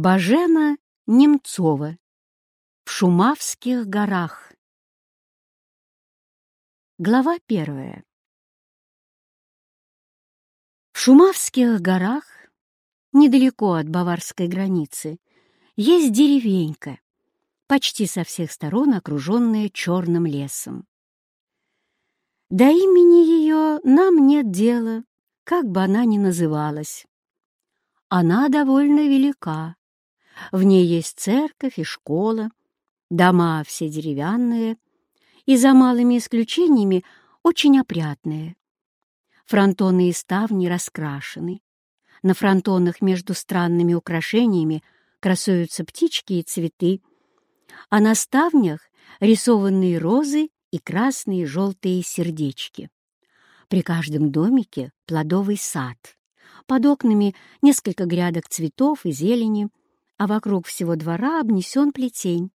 Бажена Немцова в Шумавских горах Глава первая В Шумавских горах, недалеко от баварской границы, есть деревенька, почти со всех сторон окруженная черным лесом. До имени ее нам нет дела, как бы она ни называлась. Она довольно велика. В ней есть церковь и школа, дома все деревянные и, за малыми исключениями, очень опрятные. Фронтоны и ставни раскрашены. На фронтонах между странными украшениями красуются птички и цветы, а на ставнях рисованные розы и красные желтые сердечки. При каждом домике плодовый сад — под окнами несколько грядок цветов и зелени, а вокруг всего двора обнесен плетень.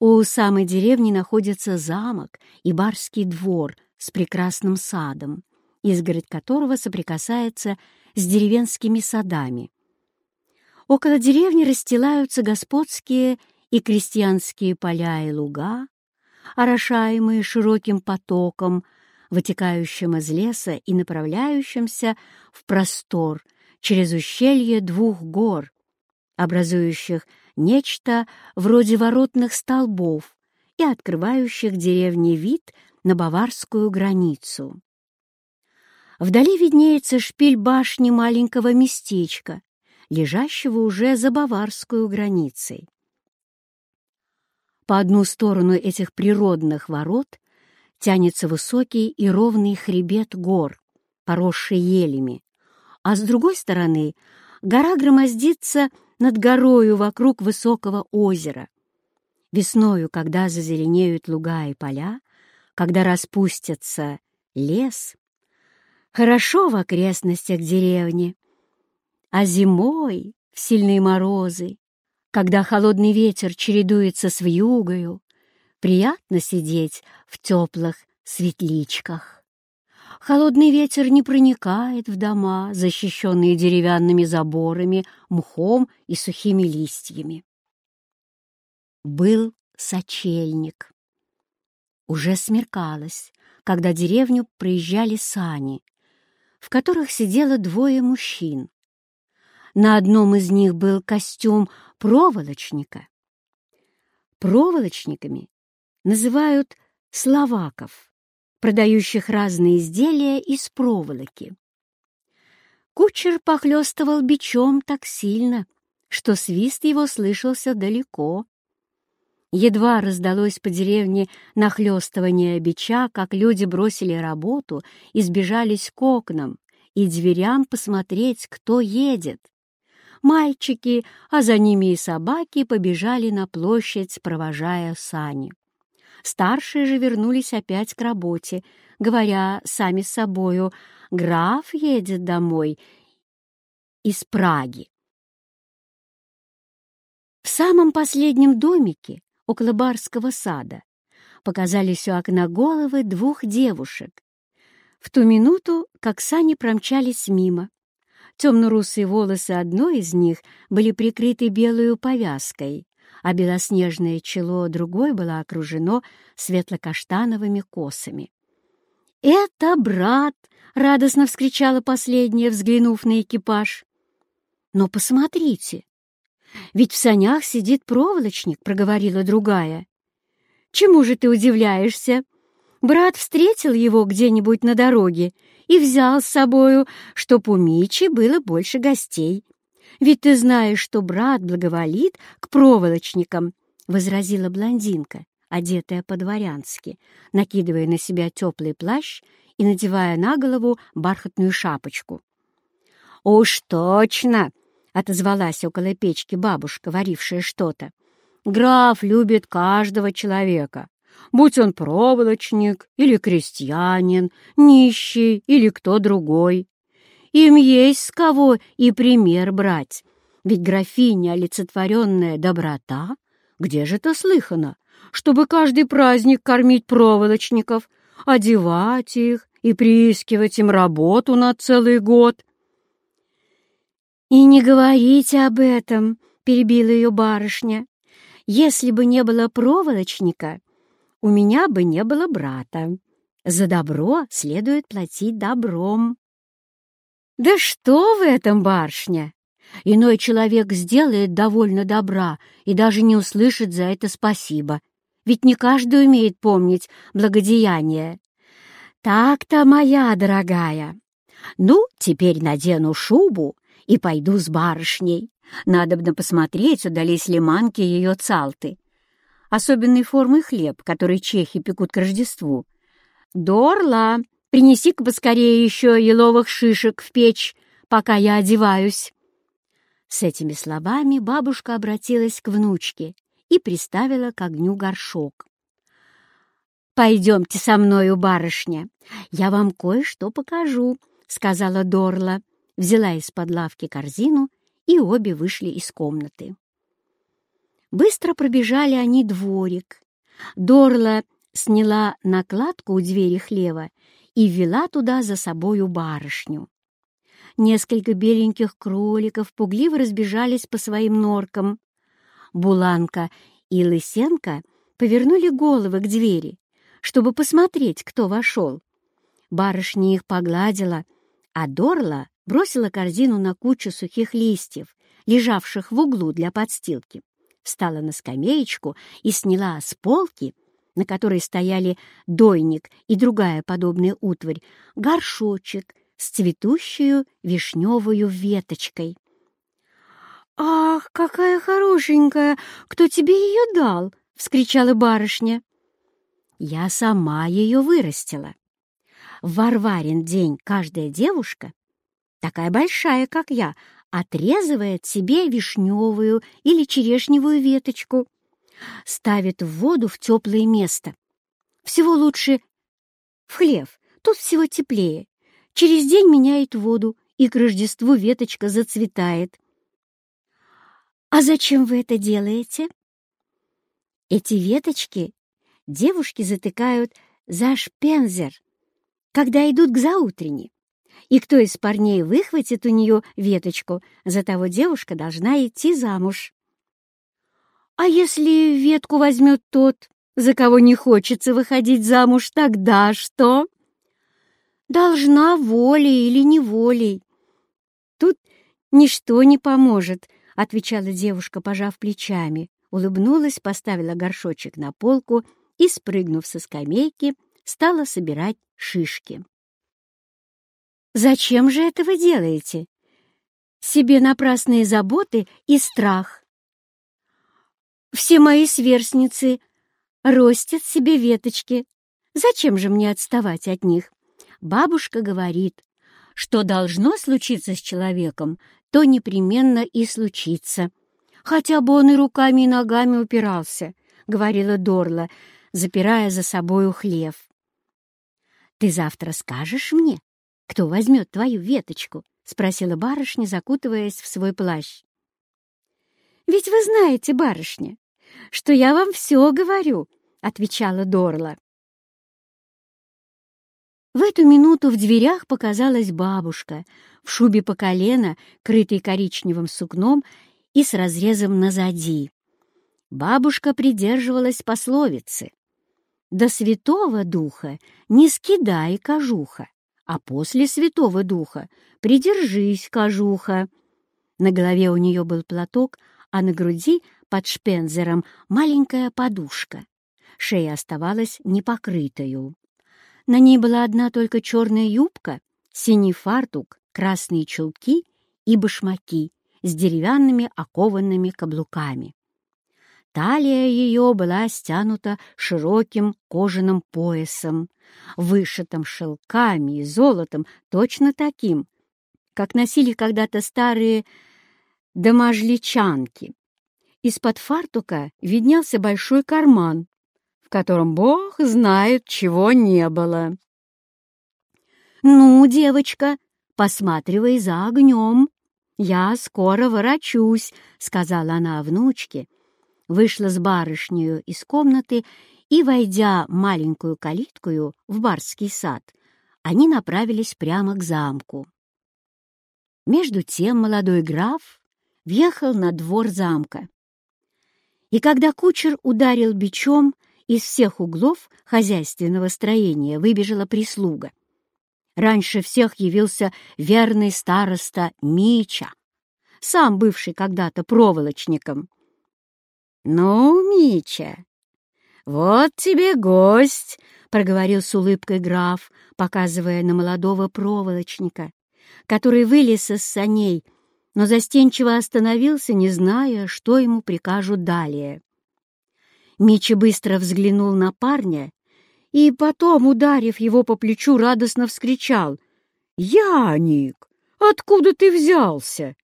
У самой деревни находится замок и барский двор с прекрасным садом, изгородь которого соприкасается с деревенскими садами. Около деревни расстилаются господские и крестьянские поля и луга, орошаемые широким потоком, вытекающим из леса и направляющимся в простор через ущелье двух гор, образующих нечто вроде воротных столбов и открывающих деревне вид на баварскую границу. Вдали виднеется шпиль башни маленького местечка, лежащего уже за баварскую границей. По одну сторону этих природных ворот тянется высокий и ровный хребет гор, поросший елями, а с другой стороны гора громоздится над горою вокруг высокого озера. Весною, когда зазеленеют луга и поля, когда распустится лес, хорошо в окрестностях деревни, а зимой, в сильные морозы, когда холодный ветер чередуется с вьюгою, Приятно сидеть в теплых светличках. Холодный ветер не проникает в дома, защищенные деревянными заборами, мхом и сухими листьями. Был сочельник. Уже смеркалось, когда деревню проезжали сани, в которых сидело двое мужчин. На одном из них был костюм проволочника. Проволочниками называют словаков, продающих разные изделия из проволоки. Кучер похлестывал бичом так сильно, что свист его слышался далеко. Едва раздалось по деревне нахлестывание бича, как люди бросили работу и сбежались к окнам и дверям посмотреть, кто едет. Мальчики, а за ними и собаки побежали на площадь, провожая сани. Старшие же вернулись опять к работе, говоря сами с собою, «Граф едет домой из Праги». В самом последнем домике, около барского сада, показались у окна головы двух девушек. В ту минуту, как сани промчались мимо, темно-русые волосы одной из них были прикрыты белой повязкой, а белоснежное чело другой было окружено светло-каштановыми косами. «Это брат!» — радостно вскричала последняя, взглянув на экипаж. «Но посмотрите, ведь в санях сидит проволочник», — проговорила другая. «Чему же ты удивляешься? Брат встретил его где-нибудь на дороге и взял с собою, чтоб у Мичи было больше гостей. Ведь ты знаешь, что брат благоволит к проволочникам, — возразила блондинка, одетая по-дворянски, накидывая на себя теплый плащ и надевая на голову бархатную шапочку. «Уж точно!» — отозвалась около печки бабушка, варившая что-то. «Граф любит каждого человека, будь он проволочник или крестьянин, нищий или кто другой. Им есть с кого и пример брать. Ведь графиня, олицетворенная доброта, где же это слыхано, чтобы каждый праздник кормить проволочников, одевать их и приискивать им работу на целый год? «И не говорите об этом», — перебила ее барышня. «Если бы не было проволочника, у меня бы не было брата. За добро следует платить добром». «Да что в этом, барышня? Иной человек сделает довольно добра и даже не услышит за это спасибо, ведь не каждый умеет помнить благодеяние. Так-то, моя дорогая. Ну, теперь надену шубу и пойду с барышней. Надобно посмотреть, удались ли манки ее цалты. Особенной формы хлеб, который чехи пекут к Рождеству. Дорла, принеси-ка поскорее еще еловых шишек в печь, пока я одеваюсь. С этими словами бабушка обратилась к внучке и приставила к огню горшок. «Пойдемте со мною, барышня, я вам кое-что покажу», — сказала Дорла, взяла из-под лавки корзину, и обе вышли из комнаты. Быстро пробежали они дворик. Дорла сняла накладку у двери хлева и ввела туда за собою барышню. Несколько беленьких кроликов пугливо разбежались по своим норкам. Буланка и Лысенко повернули головы к двери, чтобы посмотреть, кто вошел. Барышня их погладила, а Дорла бросила корзину на кучу сухих листьев, лежавших в углу для подстилки, встала на скамеечку и сняла с полки, на которой стояли дойник и другая подобная утварь, горшочек с цветущую вишневую веточкой. «Ах, какая хорошенькая! Кто тебе ее дал?» — вскричала барышня. Я сама ее вырастила. В Варварин день каждая девушка, такая большая, как я, отрезывает себе вишневую или черешневую веточку, ставит в воду в теплое место. Всего лучше в хлев, тут всего теплее. Через день меняет воду, и к Рождеству веточка зацветает. «А зачем вы это делаете?» Эти веточки девушки затыкают за шпензер, когда идут к заутренне. И кто из парней выхватит у нее веточку, за того девушка должна идти замуж. А если ветку возьмет тот, за кого не хочется выходить замуж, тогда что? Должна волей или неволей. Тут ничто не поможет, — отвечала девушка, пожав плечами, улыбнулась, поставила горшочек на полку и, спрыгнув со скамейки, стала собирать шишки. «Зачем же это вы делаете? Себе напрасные заботы и страх. Все мои сверстницы ростят себе веточки. Зачем же мне отставать от них? Бабушка говорит, что должно случиться с человеком, то непременно и случится. Хотя бы он и руками, и ногами упирался, — говорила Дорла, запирая за собою хлев. «Ты завтра скажешь мне, кто возьмет твою веточку?» — спросила барышня, закутываясь в свой плащ. «Ведь вы знаете, барышня, что я вам все говорю», — отвечала Дорла. В эту минуту в дверях показалась бабушка в шубе по колено, крытой коричневым сукном и с разрезом назади. Бабушка придерживалась пословицы до Святого Духа не скидай кожуха, а после Святого Духа придержись кожуха. На голове у нее был платок, а на груди под шпензером маленькая подушка. Шея оставалась непокрытою. На ней была одна только черная юбка, синий фартук, красные чулки и башмаки с деревянными окованными каблуками. Талия ее была стянута широким кожаным поясом, вышитым шелками и золотом, точно таким, как носили когда-то старые домажличанки. Из-под фартука виднелся большой карман, в котором бог знает, чего не было. «Ну, девочка, посматривай за огнем. Я скоро ворочусь», — сказала она внучке, — вышла с барышнею из комнаты и, войдя маленькую калиткую в барский сад, они направились прямо к замку. Между тем молодой граф въехал на двор замка. И когда кучер ударил бичом, из всех углов хозяйственного строения выбежала прислуга. Раньше всех явился верный староста Мича, сам бывший когда-то проволочником. «Ну, Мича, вот тебе гость!» — проговорил с улыбкой граф, показывая на молодого проволочника, который вылез из саней, но застенчиво остановился, не зная, что ему прикажут далее. Мичи быстро взглянул на парня и потом, ударив его по плечу, радостно вскричал. «Яник, откуда ты взялся?»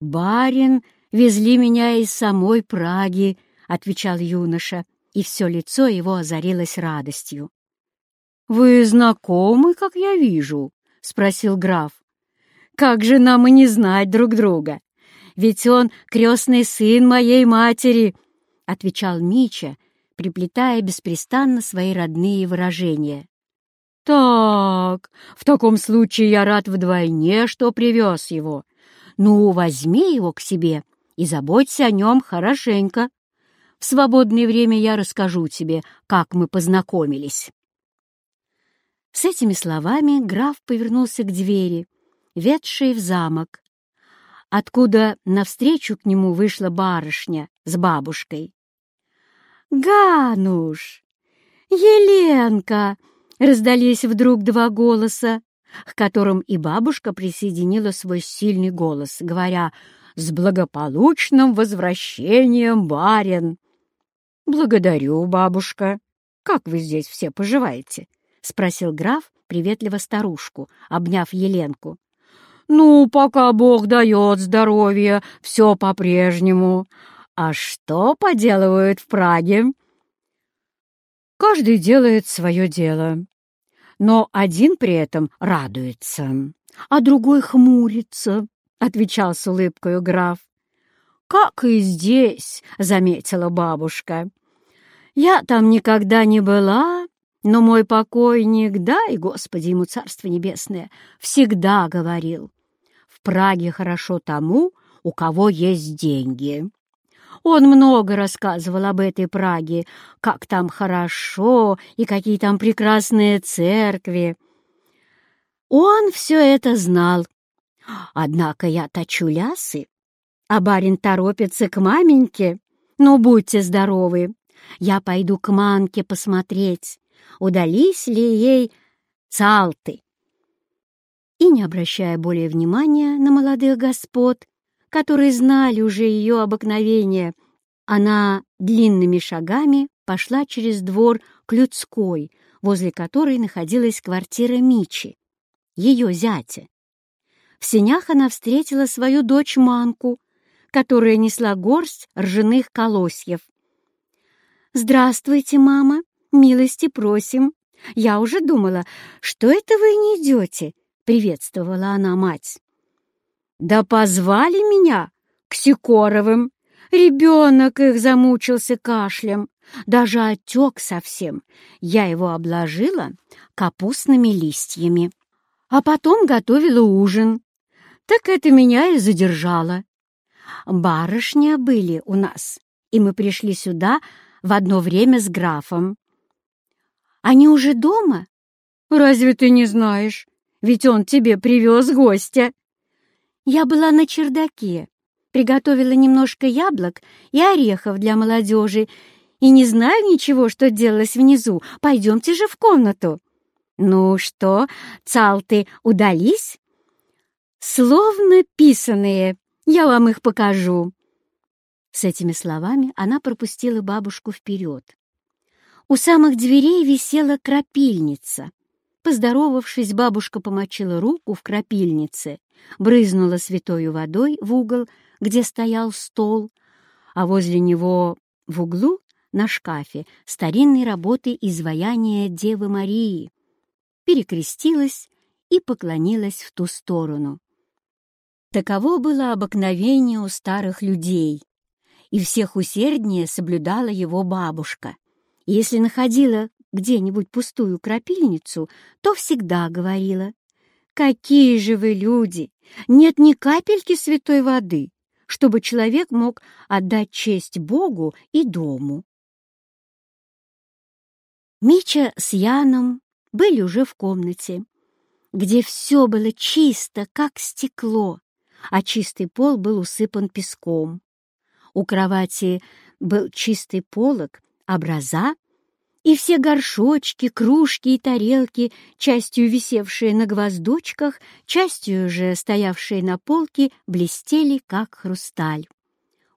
«Барин везли меня из самой Праги», — отвечал юноша, и все лицо его озарилось радостью. «Вы знакомы, как я вижу?» — спросил граф. «Как же нам и не знать друг друга? Ведь он крестный сын моей матери!» — отвечал Мича, приплетая беспрестанно свои родные выражения. «Так, в таком случае я рад вдвойне, что привез его. Ну, возьми его к себе и заботься о нем хорошенько. В свободное время я расскажу тебе, как мы познакомились». С этими словами граф повернулся к двери, ведшей в замок, откуда навстречу к нему вышла барышня с бабушкой. «Гануш! Еленка!» — раздались вдруг два голоса, к которым и бабушка присоединила свой сильный голос, говоря «С благополучным возвращением, барин!» «Благодарю, бабушка. Как вы здесь все поживаете?» — спросил граф приветливо старушку, обняв Еленку. «Ну, пока Бог дает здоровье, все по-прежнему. А что поделывают в Праге? Каждый делает свое дело, но один при этом радуется, а другой хмурится, — отвечал с улыбкой граф. «Как и здесь», — заметила бабушка. «Я там никогда не была, но мой покойник, дай, Господи ему царство небесное, всегда говорил, в Праге хорошо тому, у кого есть деньги. Он много рассказывал об этой Праге, как там хорошо и какие там прекрасные церкви. Он все это знал. Однако я точу лясы, а барин торопится к маменьке. Ну, будьте здоровы, я пойду к Манке посмотреть, удались ли ей цалты. И, не обращая более внимания на молодых господ, которые знали уже ее обыкновение, она длинными шагами пошла через двор к людской, возле которой находилась квартира Мичи, ее зятя. В сенях она встретила свою дочь Манку, которая несла горсть ржаных колосьев. «Здравствуйте, мама! Милости просим! Я уже думала, что это вы не идете?» — приветствовала она мать. Да позвали меня к Сикоровым. Ребенок их замучился кашлем, даже отек совсем. Я его обложила капустными листьями. А потом готовила ужин. Так это меня и задержало. Барышня были у нас, и мы пришли сюда в одно время с графом. Они уже дома? Разве ты не знаешь? Ведь он тебе привез гостя. Я была на чердаке, приготовила немножко яблок и орехов для молодежи, и не знаю ничего, что делалось внизу. Пойдемте же в комнату. Ну что, цалты удались? Словно писаные. Я вам их покажу. С этими словами она пропустила бабушку вперед. У самых дверей висела крапильница — Поздоровавшись, бабушка помочила руку в крапильнице, брызнула святою водой в угол, где стоял стол, а возле него в углу на шкафе старинной работы изваяния Девы Марии, перекрестилась и поклонилась в ту сторону. Таково было обыкновение у старых людей, и всех усерднее соблюдала его бабушка. Если находила где-нибудь пустую крапильницу, то всегда говорила Какие же вы люди! Нет ни капельки святой воды, чтобы человек мог отдать честь Богу и дому. Мича с Яном были уже в комнате, где все было чисто, как стекло, а чистый пол был усыпан песком. У кровати был чистый полог, образа и все горшочки, кружки и тарелки, частью висевшие на гвоздочках, частью же стоявшие на полке, блестели, как хрусталь.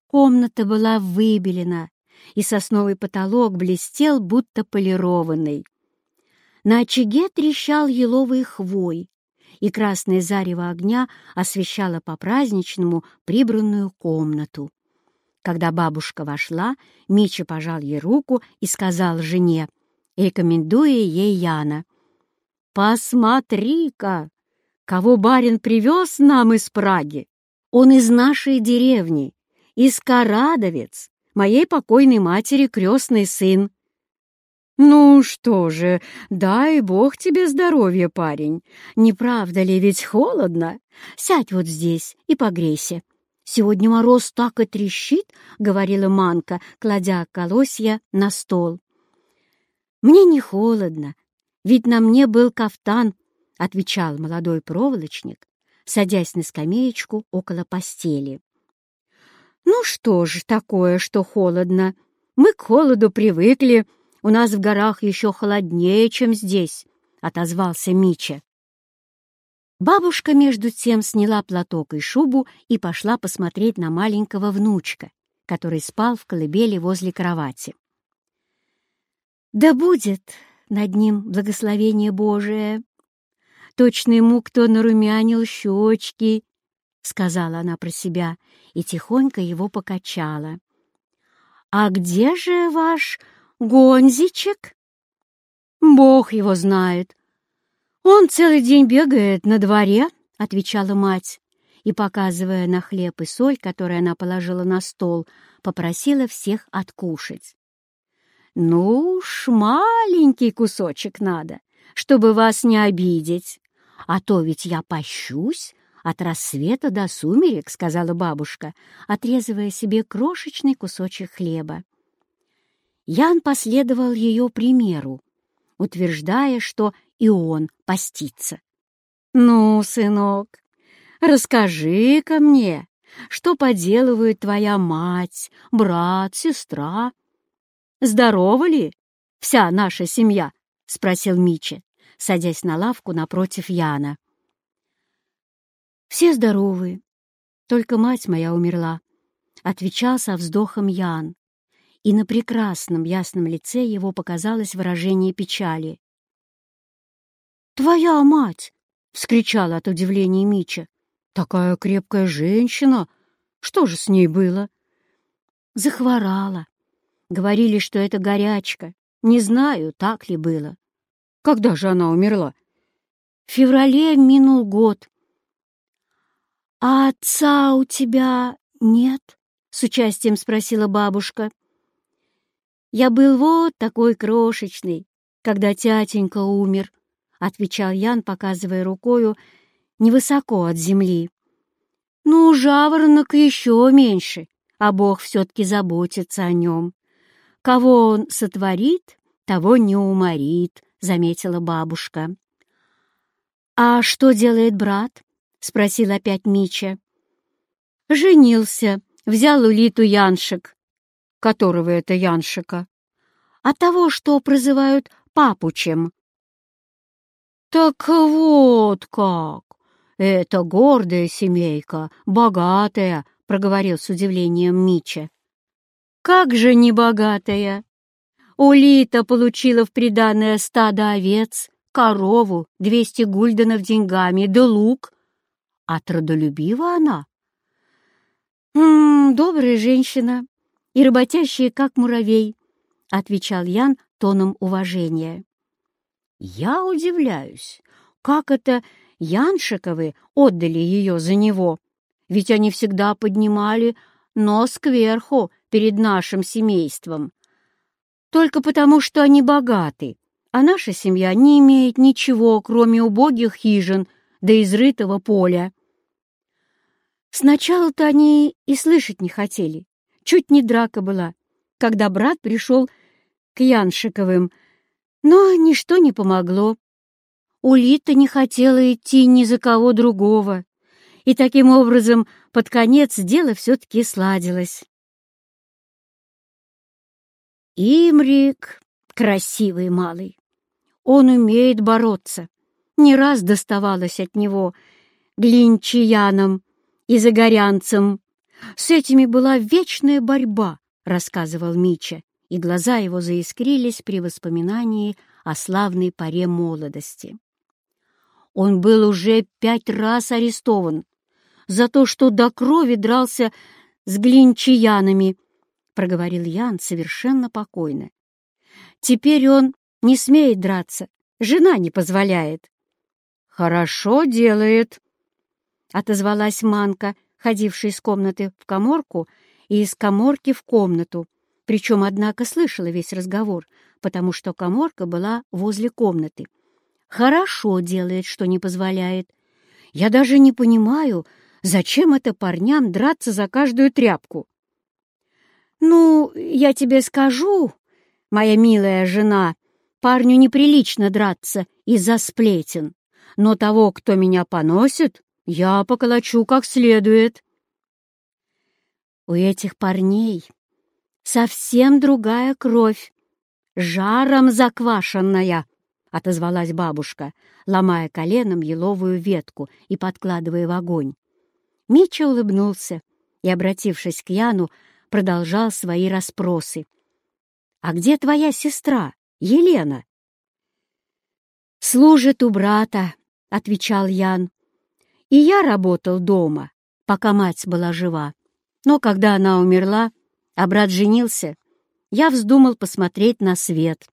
Комната была выбелена, и сосновый потолок блестел, будто полированный. На очаге трещал еловый хвой, и красное зарево огня освещало по-праздничному прибранную комнату. Когда бабушка вошла, Мича пожал ей руку и сказал жене, рекомендуя ей Яна, «Посмотри-ка, кого барин привез нам из Праги! Он из нашей деревни, из Карадовец, моей покойной матери крестный сын. «Ну что же, дай бог тебе здоровья, парень. Не правда ли, ведь холодно? Сядь вот здесь и погрейся. «Сегодня мороз так и трещит», — говорила Манка, кладя колосья на стол. «Мне не холодно, ведь на мне был кафтан», — отвечал молодой проволочник, садясь на скамеечку около постели. «Ну что ж такое, что холодно? Мы к холоду привыкли, у нас в горах еще холоднее, чем здесь», — отозвался Мича. Бабушка, между тем, сняла платок и шубу и пошла посмотреть на маленького внучка, который спал в колыбели возле кровати. «Да будет над ним благословение Божие! Точно ему кто нарумянил щечки!» — сказала она про себя и тихонько его покачала. «А где же ваш Гонзичек?» «Бог его знает!» «Он целый день бегает на дворе», — отвечала мать, и, показывая на хлеб и соль, которые она положила на стол, попросила всех откушать. «Ну уж, маленький кусочек надо, чтобы вас не обидеть, а то ведь я пощусь от рассвета до сумерек», — сказала бабушка, отрезывая себе крошечный кусочек хлеба. Ян последовал ее примеру, утверждая, что и он постится. «Ну, сынок, расскажи-ка мне, что поделывают твоя мать, брат, сестра? Здорова ли вся наша семья?» — спросил Мича, садясь на лавку напротив Яна. «Все здоровы, только мать моя умерла», — отвечал со вздохом Ян, и на прекрасном ясном лице его показалось выражение печали. «Твоя мать!» — вскричала от удивления Мича. «Такая крепкая женщина! Что же с ней было?» «Захворала. Говорили, что это горячка. Не знаю, так ли было. Когда же она умерла?» «В феврале минул год». «А отца у тебя нет?» — с участием спросила бабушка. «Я был вот такой крошечный, когда тятенька умер», — отвечал Ян, показывая рукою невысоко от земли. «Ну, жаворонок еще меньше, а Бог все-таки заботится о нем. Кого он сотворит, того не уморит», — заметила бабушка. «А что делает брат?» — спросил опять Мича. «Женился, взял улиту Яншик». «Которого это Яншика?» «А того, что прозывают Папучем», «Так вот как! Это гордая семейка, богатая», — проговорил с удивлением Мича. «Как же не богатая! Улита получила в приданное стадо овец, корову, двести гульденов деньгами, да лук. А трудолюбива она?» «М -м, «Добрая женщина и работящая, как муравей», — отвечал Ян тоном уважения. Я удивляюсь, как это Яншиковы отдали ее за него, ведь они всегда поднимали нос кверху перед нашим семейством. Только потому, что они богаты, а наша семья не имеет ничего, кроме убогих хижин до изрытого поля. Сначала-то они и слышать не хотели. Чуть не драка была, когда брат пришел к Яншиковым, но ничто не помогло. Улита не хотела идти ни за кого другого, и таким образом под конец дело все-таки сладилось. Имрик — красивый малый. Он умеет бороться. Не раз доставалось от него глинчиянам и загорянцам. С этими была вечная борьба, рассказывал Мича, и глаза его заискрились при воспоминании о славной поре молодости. Он был уже пять раз арестован за то, что до крови дрался с глинчиянами, проговорил Ян совершенно покойно. Теперь он не смеет драться, жена не позволяет. Хорошо делает, отозвалась Манка, ходившая из комнаты в коморку и из коморки в комнату, причем, однако, слышала весь разговор, потому что коморка была возле комнаты. Хорошо делает, что не позволяет. Я даже не понимаю, зачем это парням драться за каждую тряпку. Ну, я тебе скажу, моя милая жена, парню неприлично драться из-за сплетен, но того, кто меня поносит, я поколочу как следует. У этих парней совсем другая кровь, жаром заквашенная, — отозвалась бабушка, ломая коленом еловую ветку и подкладывая в огонь. Митча улыбнулся и, обратившись к Яну, продолжал свои расспросы. «А где твоя сестра, Елена?» «Служит у брата», — отвечал Ян. «И я работал дома, пока мать была жива. Но когда она умерла, а брат женился, я вздумал посмотреть на свет.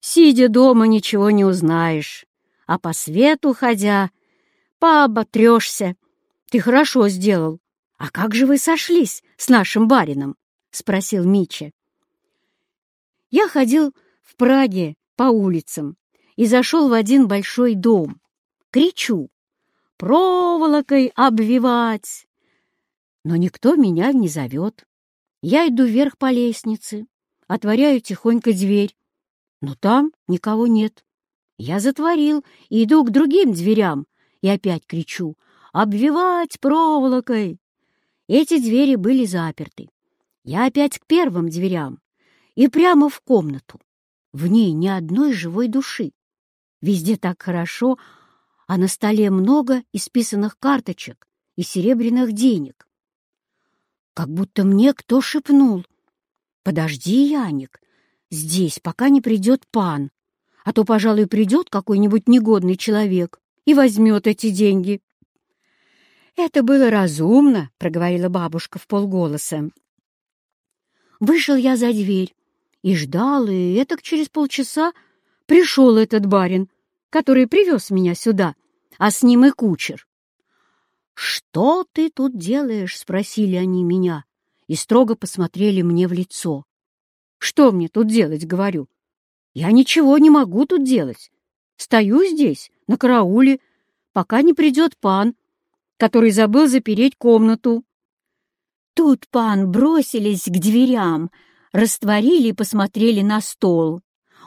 Сидя дома, ничего не узнаешь, а по свету ходя, пооботрешься. Ты хорошо сделал. А как же вы сошлись с нашим барином? — спросил Мича. Я ходил в Праге по улицам и зашел в один большой дом. Кричу «Проволокой обвивать!» Но никто меня не зовет. Я иду вверх по лестнице, отворяю тихонько дверь, но там никого нет. Я затворил и иду к другим дверям и опять кричу «Обвивать проволокой!». Эти двери были заперты. Я опять к первым дверям и прямо в комнату. В ней ни одной живой души. Везде так хорошо, а на столе много исписанных карточек и серебряных денег. Как будто мне кто шепнул. «Подожди, Яник, здесь, пока не придет пан, а то, пожалуй, придет какой-нибудь негодный человек и возьмет эти деньги». «Это было разумно», — проговорила бабушка в полголоса. Вышел я за дверь и ждал, и это через полчаса пришел этот барин, который привез меня сюда, а с ним и кучер. «Что ты тут делаешь?» — спросили они меня и строго посмотрели мне в лицо. Что мне тут делать, говорю? Я ничего не могу тут делать. Стою здесь, на карауле, пока не придет пан, который забыл запереть комнату. Тут пан бросились к дверям, растворили и посмотрели на стол.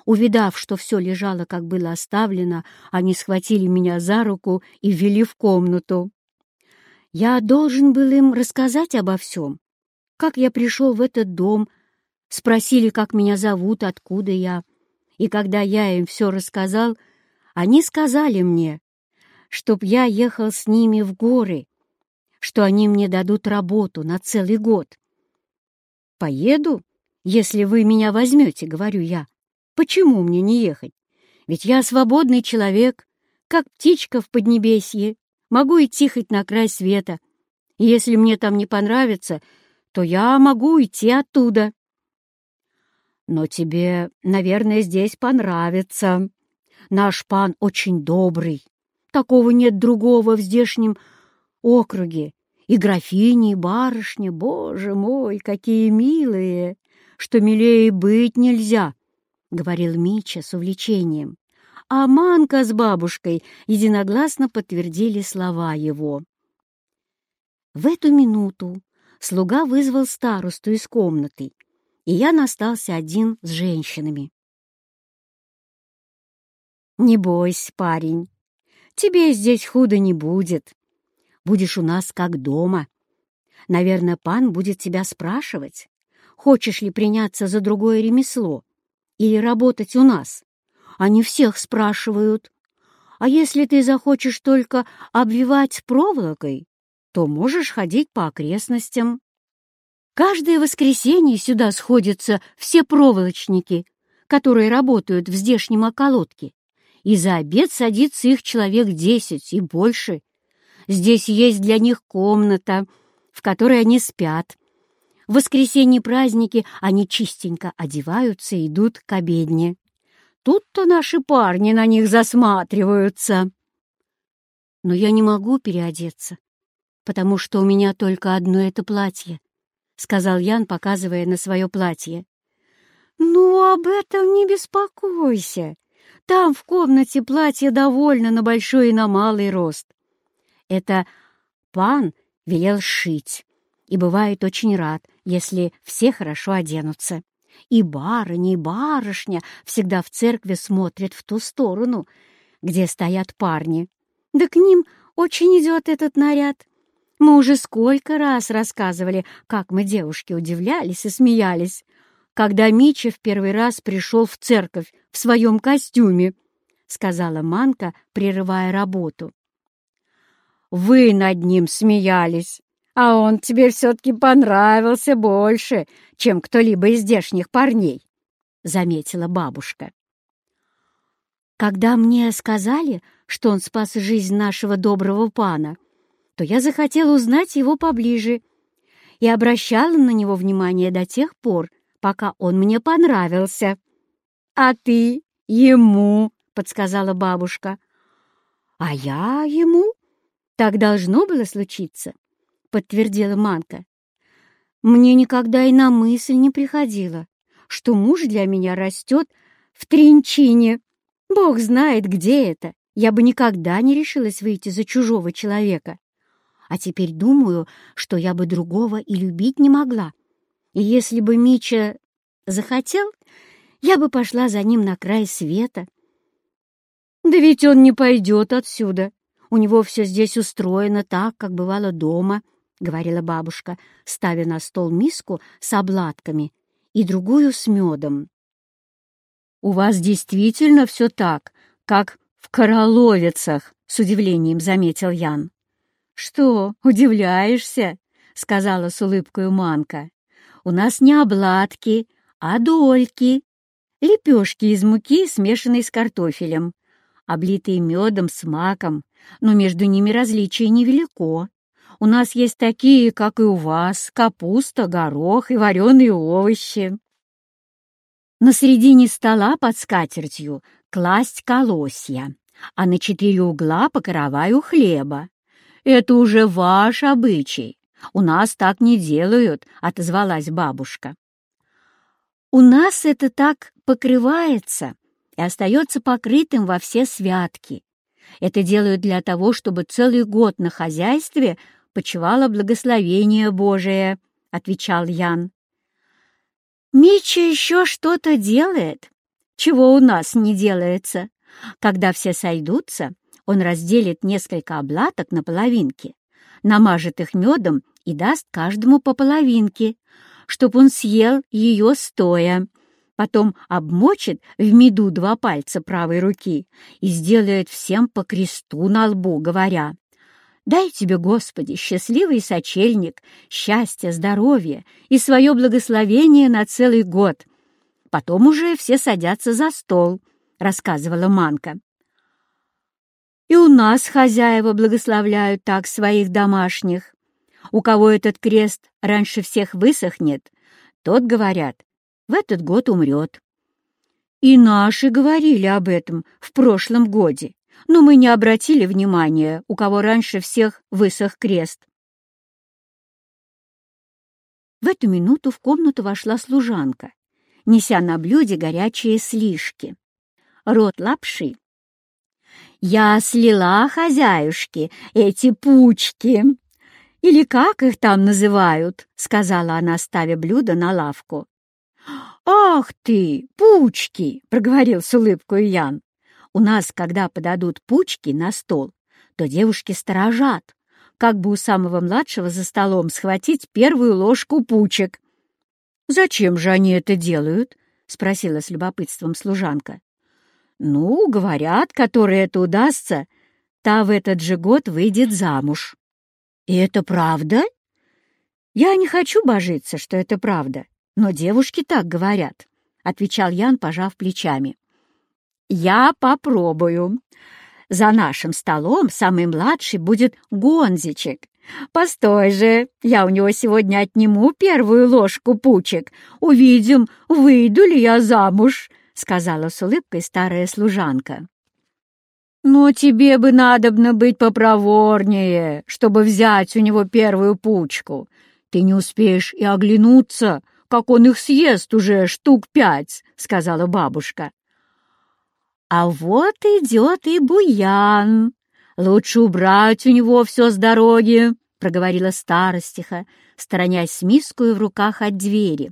Увидав, что все лежало, как было оставлено, они схватили меня за руку и ввели в комнату. Я должен был им рассказать обо всем, как я пришел в этот дом, спросили, как меня зовут, откуда я. И когда я им все рассказал, они сказали мне, чтоб я ехал с ними в горы, что они мне дадут работу на целый год. «Поеду, если вы меня возьмете», — говорю я. «Почему мне не ехать? Ведь я свободный человек, как птичка в Поднебесье, могу идти хоть на край света. Если мне там не понравится, то я могу идти оттуда». Но тебе, наверное, здесь понравится. Наш пан очень добрый. Такого нет другого в здешнем округе. И графини, и барышня, боже мой, какие милые, что милее быть нельзя, — говорил Мича с увлечением. А Манка с бабушкой единогласно подтвердили слова его. В эту минуту слуга вызвал старосту из комнаты, и я остался один с женщинами. «Не бойся, парень, тебе здесь худо не будет. Будешь у нас как дома. Наверное, пан будет тебя спрашивать, хочешь ли приняться за другое ремесло или работать у нас. Они всех спрашивают. А если ты захочешь только обвивать проволокой, то можешь ходить по окрестностям. Каждое воскресенье сюда сходятся все проволочники, которые работают в здешнем околотке, и за обед садится их человек десять и больше. Здесь есть для них комната, в которой они спят. В воскресенье праздники они чистенько одеваются и идут к обедне. Тут-то наши парни на них засматриваются. Но я не могу переодеться, потому что у меня только одно это платье, — сказал Ян, показывая на свое платье. «Ну, об этом не беспокойся. Там в комнате платье довольно на большой и на малый рост. Это пан велел шить, и бывает очень рад, если все хорошо оденутся. И барыня, и барышня всегда в церкви смотрят в ту сторону, где стоят парни. Да к ним очень идет этот наряд. Мы уже сколько раз рассказывали, как мы, девушки, удивлялись и смеялись, когда Мича в первый раз пришел в церковь в своем костюме, — сказала Манка, прерывая работу. «Вы над ним смеялись, а он тебе все-таки понравился больше, чем кто-либо из здешних парней», — заметила бабушка. Когда мне сказали, что он спас жизнь нашего доброго пана, то я захотела узнать его поближе и обращала на него внимание до тех пор, пока он мне понравился. «А ты ему?» — подсказала бабушка. «А я ему?» «Так должно было случиться», — подтвердила Манка. «Мне никогда и на мысль не приходило, что муж для меня растет в Тринчине. Бог знает, где это. Я бы никогда не решилась выйти за чужого человека. А теперь думаю, что я бы другого и любить не могла. И если бы Мича захотел, я бы пошла за ним на край света. Да ведь он не пойдет отсюда. У него все здесь устроено так, как бывало дома, — говорила бабушка, ставя на стол миску с обладками и другую с медом. «У вас действительно все так, как в Короловицах», — с удивлением заметил Ян. «Что, удивляешься?» — сказала с улыбкой Манка. «У нас не обладки, а дольки, лепешки из муки, смешанной с картофелем, облитые медом с маком, но между ними различие невелико. У нас есть такие, как и у вас, капуста, горох и вареные овощи. На середине стола под скатертью класть колосья, а на четыре угла по караваю хлеба. Это уже ваш обычай. У нас так не делают, — отозвалась бабушка. У нас это так покрывается и остается покрытым во все святки. Это делают для того, чтобы целый год на хозяйстве почивало благословение Божие, — отвечал Ян. Мича еще что-то делает, чего у нас не делается. Когда все сойдутся, он разделит несколько облаток на половинки, намажет их медом и даст каждому по половинке, чтоб он съел ее стоя. Потом обмочит в меду два пальца правой руки и сделает всем по кресту на лбу, говоря, «Дай тебе, Господи, счастливый сочельник, счастья, здоровья и свое благословение на целый год». Потом уже все садятся за стол, — рассказывала Манка. И у нас хозяева благословляют так своих домашних. У кого этот крест раньше всех высохнет, тот, говорят, в этот год умрет. И наши говорили об этом в прошлом годе, но мы не обратили внимания, у кого раньше всех высох крест. В эту минуту в комнату вошла служанка, неся на блюде горячие слишки. Рот лапши «Я слила хозяюшки эти пучки, или как их там называют», — сказала она, ставя блюдо на лавку. «Ах ты, пучки!» — проговорил с улыбкой Ян. «У нас, когда подадут пучки на стол, то девушки сторожат, как бы у самого младшего за столом схватить первую ложку пучек». «Зачем же они это делают?» — спросила с любопытством служанка. «Ну, говорят, которой это удастся, та в этот же год выйдет замуж». «И это правда?» «Я не хочу божиться, что это правда, но девушки так говорят», — отвечал Ян, пожав плечами. «Я попробую. За нашим столом самый младший будет Гонзичек. Постой же, я у него сегодня отниму первую ложку пучек. Увидим, выйду ли я замуж», — сказала с улыбкой старая служанка. «Но тебе бы надобно быть попроворнее, чтобы взять у него первую пучку. Ты не успеешь и оглянуться, как он их съест уже штук пять», — сказала бабушка. «А вот идет и Буян. Лучше убрать у него все с дороги», — проговорила старостиха, сторонясь с мискою в руках от двери,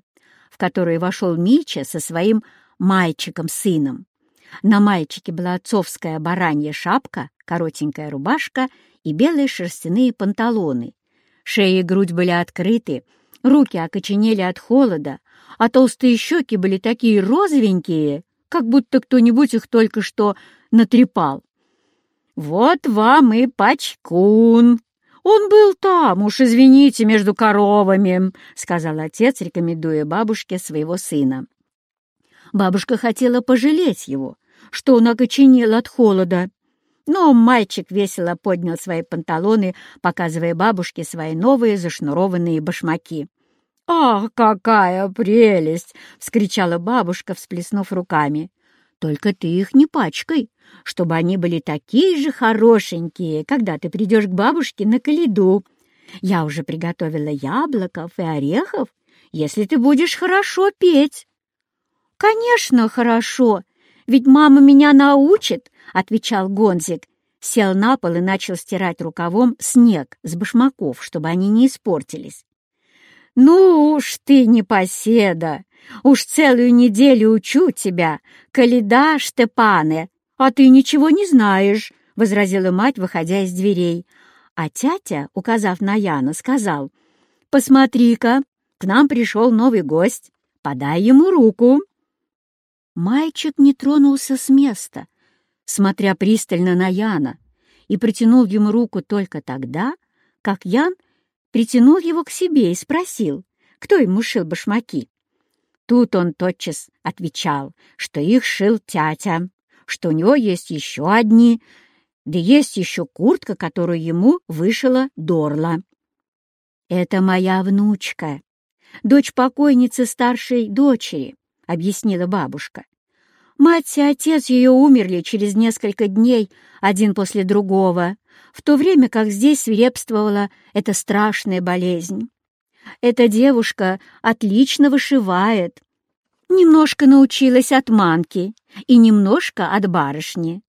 в которую вошел Мича со своим мальчиком-сыном. На мальчике была отцовская баранья шапка, коротенькая рубашка и белые шерстяные панталоны. Шея и грудь были открыты, руки окоченели от холода, а толстые щеки были такие розовенькие, как будто кто-нибудь их только что натрепал. «Вот вам и пачкун! Он был там, уж извините, между коровами», — сказал отец, рекомендуя бабушке своего сына. Бабушка хотела пожалеть его, что он окоченел от холода. Но мальчик весело поднял свои панталоны, показывая бабушке свои новые зашнурованные башмаки. «Ах, какая прелесть!» — вскричала бабушка, всплеснув руками. «Только ты их не пачкай, чтобы они были такие же хорошенькие, когда ты придешь к бабушке на Калиду. Я уже приготовила яблоков и орехов, если ты будешь хорошо петь». «Конечно, хорошо!» Ведь мама меня научит, — отвечал Гонзик. Сел на пол и начал стирать рукавом снег с башмаков, чтобы они не испортились. «Ну уж ты, непоседа! Уж целую неделю учу тебя, Каледа Штепане, а ты ничего не знаешь!» — возразила мать, выходя из дверей. А тятя, указав на Яна, сказал, «Посмотри-ка, к нам пришел новый гость, подай ему руку». Мальчик не тронулся с места, смотря пристально на Яна, и протянул ему руку только тогда, как Ян притянул его к себе и спросил, кто ему шил башмаки. Тут он тотчас отвечал, что их шил тятя, что у него есть еще одни, да есть еще куртка, которую ему вышила Дорла. «Это моя внучка, дочь покойницы старшей дочери», — объяснила бабушка. Мать и отец ее умерли через несколько дней, один после другого, в то время как здесь свирепствовала эта страшная болезнь. Эта девушка отлично вышивает. Немножко научилась от манки и немножко от барышни.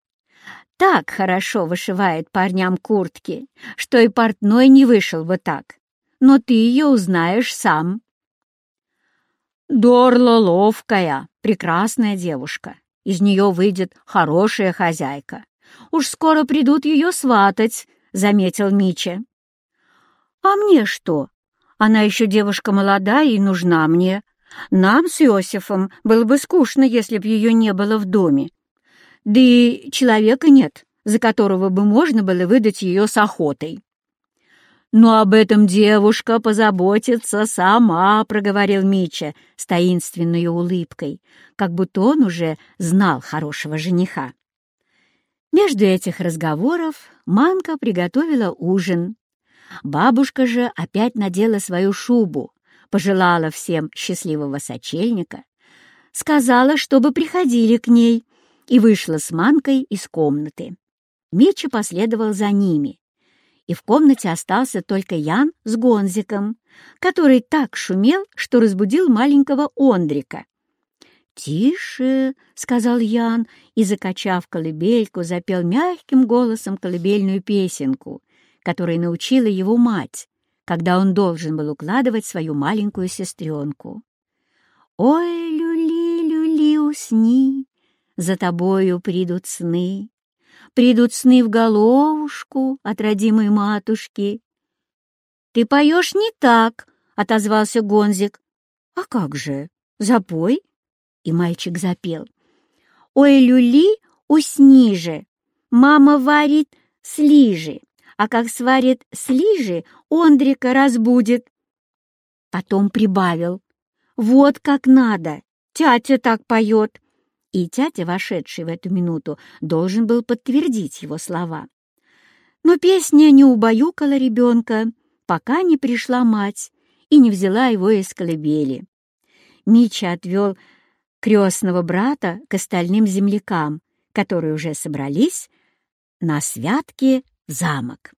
Так хорошо вышивает парням куртки, что и портной не вышел бы так. Но ты ее узнаешь сам. Дорла ловкая, прекрасная девушка. Из нее выйдет хорошая хозяйка. Уж скоро придут ее сватать, — заметил Мича. А мне что? Она еще девушка молодая и нужна мне. Нам с Иосифом было бы скучно, если б ее не было в доме. Да и человека нет, за которого бы можно было выдать ее с охотой. «Но об этом девушка позаботится сама», — проговорил Мича с таинственной улыбкой, как будто он уже знал хорошего жениха. Между этих разговоров Манка приготовила ужин. Бабушка же опять надела свою шубу, пожелала всем счастливого сочельника, сказала, чтобы приходили к ней, и вышла с Манкой из комнаты. Мича последовал за ними, и в комнате остался только Ян с Гонзиком, который так шумел, что разбудил маленького Ондрика. «Тише!» — сказал Ян и, закачав колыбельку, запел мягким голосом колыбельную песенку, которой научила его мать, когда он должен был укладывать свою маленькую сестренку. «Ой, люли, люли, усни, за тобою придут сны, придут сны в головушку от родимой матушки». «Ты поешь не так», — отозвался Гонзик. «А как же? Запой!» И мальчик запел. «Ой, люли, усни же! Мама варит слижи, а как сварит слижи, Ондрика разбудит». Потом прибавил. «Вот как надо! Тятя так поет!» И тятя, вошедший в эту минуту, должен был подтвердить его слова. Но песня не убаюкала ребенка, пока не пришла мать и не взяла его из колыбели. Мича отвел крестного брата к остальным землякам, которые уже собрались на святке в замок.